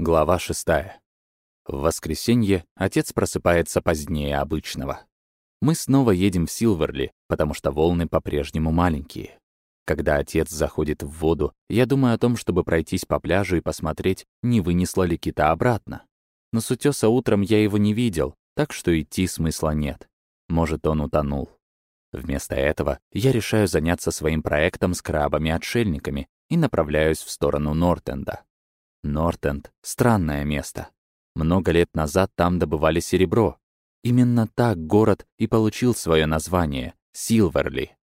Глава шестая. В воскресенье отец просыпается позднее обычного. Мы снова едем в Силверли, потому что волны по-прежнему маленькие. Когда отец заходит в воду, я думаю о том, чтобы пройтись по пляжу и посмотреть, не вынесла ли кита обратно. Но с утёса утром я его не видел, так что идти смысла нет. Может, он утонул. Вместо этого я решаю заняться своим проектом с крабами-отшельниками и направляюсь в сторону Нортенда. Нортенд — странное место. Много лет назад там добывали серебро. Именно так город и получил свое название — Силверли.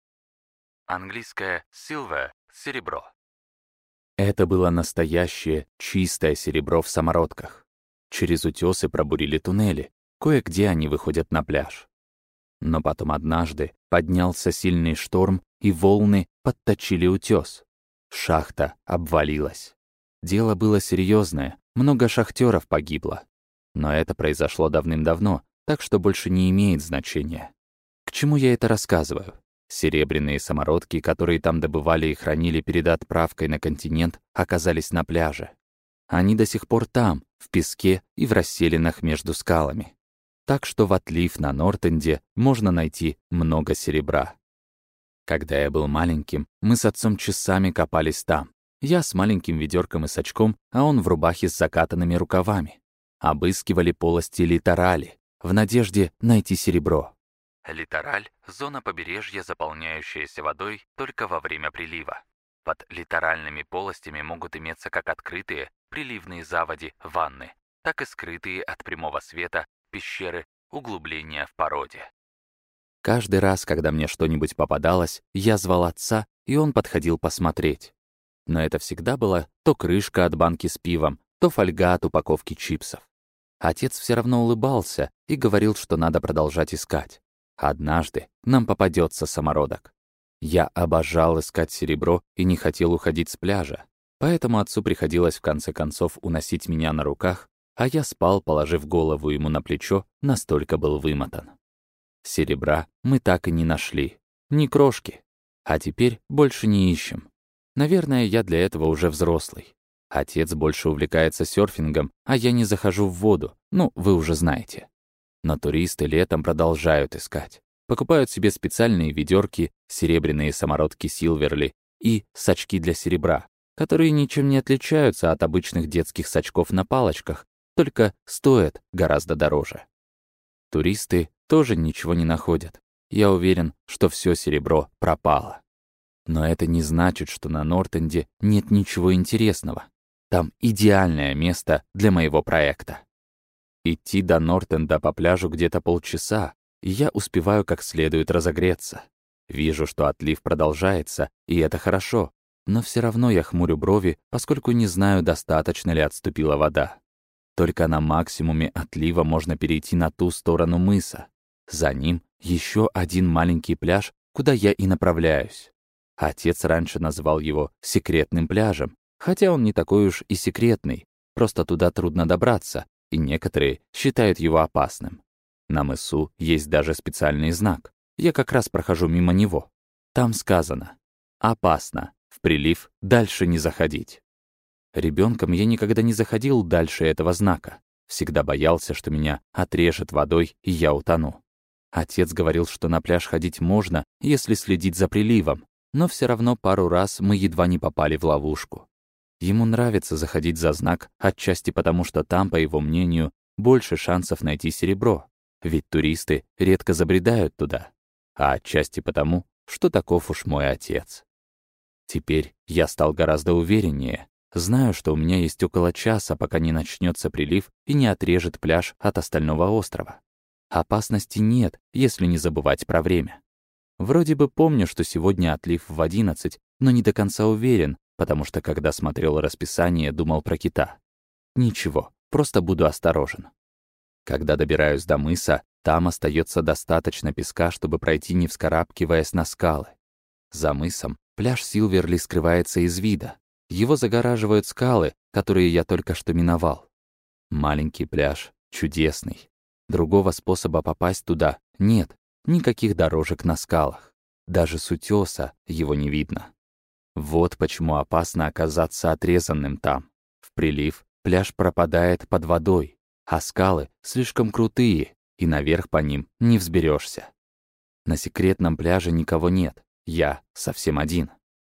Английское «silver» — серебро. Это было настоящее, чистое серебро в самородках. Через утесы пробурили туннели, кое-где они выходят на пляж. Но потом однажды поднялся сильный шторм, и волны подточили утес. Шахта обвалилась. Дело было серьезное, много шахтеров погибло. Но это произошло давным-давно, так что больше не имеет значения. К чему я это рассказываю? Серебряные самородки, которые там добывали и хранили перед отправкой на континент, оказались на пляже. Они до сих пор там, в песке и в расселинах между скалами. Так что в отлив на Нортенде можно найти много серебра. Когда я был маленьким, мы с отцом часами копались там. Я с маленьким ведерком и сачком, а он в рубахе с закатанными рукавами. Обыскивали полости литорали, в надежде найти серебро. Литораль — зона побережья, заполняющаяся водой только во время прилива. Под литоральными полостями могут иметься как открытые, приливные заводи, ванны, так и скрытые от прямого света пещеры, углубления в породе. Каждый раз, когда мне что-нибудь попадалось, я звал отца, и он подходил посмотреть но это всегда была то крышка от банки с пивом, то фольга от упаковки чипсов. Отец все равно улыбался и говорил, что надо продолжать искать. Однажды нам попадется самородок. Я обожал искать серебро и не хотел уходить с пляжа, поэтому отцу приходилось в конце концов уносить меня на руках, а я спал, положив голову ему на плечо, настолько был вымотан. Серебра мы так и не нашли. Ни крошки. А теперь больше не ищем. Наверное, я для этого уже взрослый. Отец больше увлекается серфингом, а я не захожу в воду, ну, вы уже знаете. Но туристы летом продолжают искать. Покупают себе специальные ведерки, серебряные самородки Силверли и сачки для серебра, которые ничем не отличаются от обычных детских сачков на палочках, только стоят гораздо дороже. Туристы тоже ничего не находят. Я уверен, что все серебро пропало. Но это не значит, что на Нортенде нет ничего интересного. Там идеальное место для моего проекта. Идти до Нортенда по пляжу где-то полчаса, и я успеваю как следует разогреться. Вижу, что отлив продолжается, и это хорошо, но все равно я хмурю брови, поскольку не знаю, достаточно ли отступила вода. Только на максимуме отлива можно перейти на ту сторону мыса. За ним еще один маленький пляж, куда я и направляюсь. Отец раньше назвал его «секретным пляжем», хотя он не такой уж и секретный, просто туда трудно добраться, и некоторые считают его опасным. На мысу есть даже специальный знак. Я как раз прохожу мимо него. Там сказано «Опасно. В прилив дальше не заходить». Ребенком я никогда не заходил дальше этого знака. Всегда боялся, что меня отрежет водой, и я утону. Отец говорил, что на пляж ходить можно, если следить за приливом, но все равно пару раз мы едва не попали в ловушку. Ему нравится заходить за знак, отчасти потому, что там, по его мнению, больше шансов найти серебро, ведь туристы редко забредают туда, а отчасти потому, что таков уж мой отец. Теперь я стал гораздо увереннее, знаю, что у меня есть около часа, пока не начнется прилив и не отрежет пляж от остального острова. Опасности нет, если не забывать про время. Вроде бы помню, что сегодня отлив в 11, но не до конца уверен, потому что когда смотрел расписание, думал про кита. Ничего, просто буду осторожен. Когда добираюсь до мыса, там остается достаточно песка, чтобы пройти, не вскарабкиваясь на скалы. За мысом пляж Силверли скрывается из вида. Его загораживают скалы, которые я только что миновал. Маленький пляж, чудесный. Другого способа попасть туда нет, Никаких дорожек на скалах. Даже с утёса его не видно. Вот почему опасно оказаться отрезанным там. В прилив Пляж пропадает под водой, а скалы слишком крутые, и наверх по ним не взберешься. На секретном пляже никого нет, я совсем один.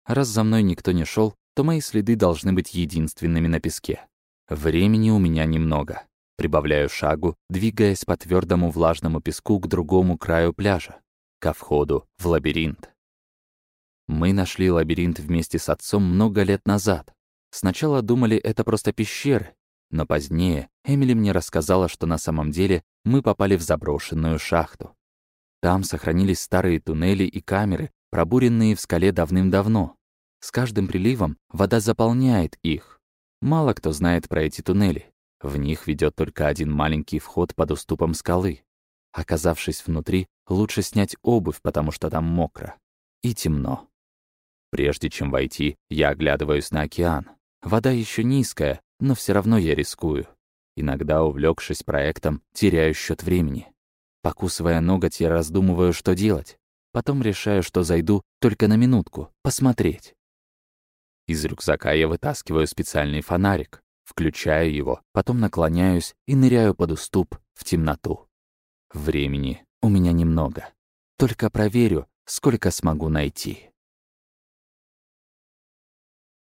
Раз за мной никто не шел, то мои следы должны быть единственными на песке. Времени у меня немного. Прибавляю шагу, двигаясь по твердому влажному песку к другому краю пляжа, ко входу в лабиринт. Мы нашли лабиринт вместе с отцом много лет назад. Сначала думали, это просто пещеры, но позднее Эмили мне рассказала, что на самом деле мы попали в заброшенную шахту. Там сохранились старые туннели и камеры, пробуренные в скале давным-давно. С каждым приливом вода заполняет их. Мало кто знает про эти туннели. В них ведет только один маленький вход под уступом скалы. Оказавшись внутри, лучше снять обувь, потому что там мокро. И темно. Прежде чем войти, я оглядываюсь на океан. Вода еще низкая, но все равно я рискую. Иногда, увлекшись проектом, теряю счет времени. Покусывая ноготь, я раздумываю, что делать. Потом решаю, что зайду только на минутку, посмотреть. Из рюкзака я вытаскиваю специальный фонарик. Включаю его, потом наклоняюсь и ныряю под уступ в темноту. Времени у меня немного. Только проверю, сколько смогу найти.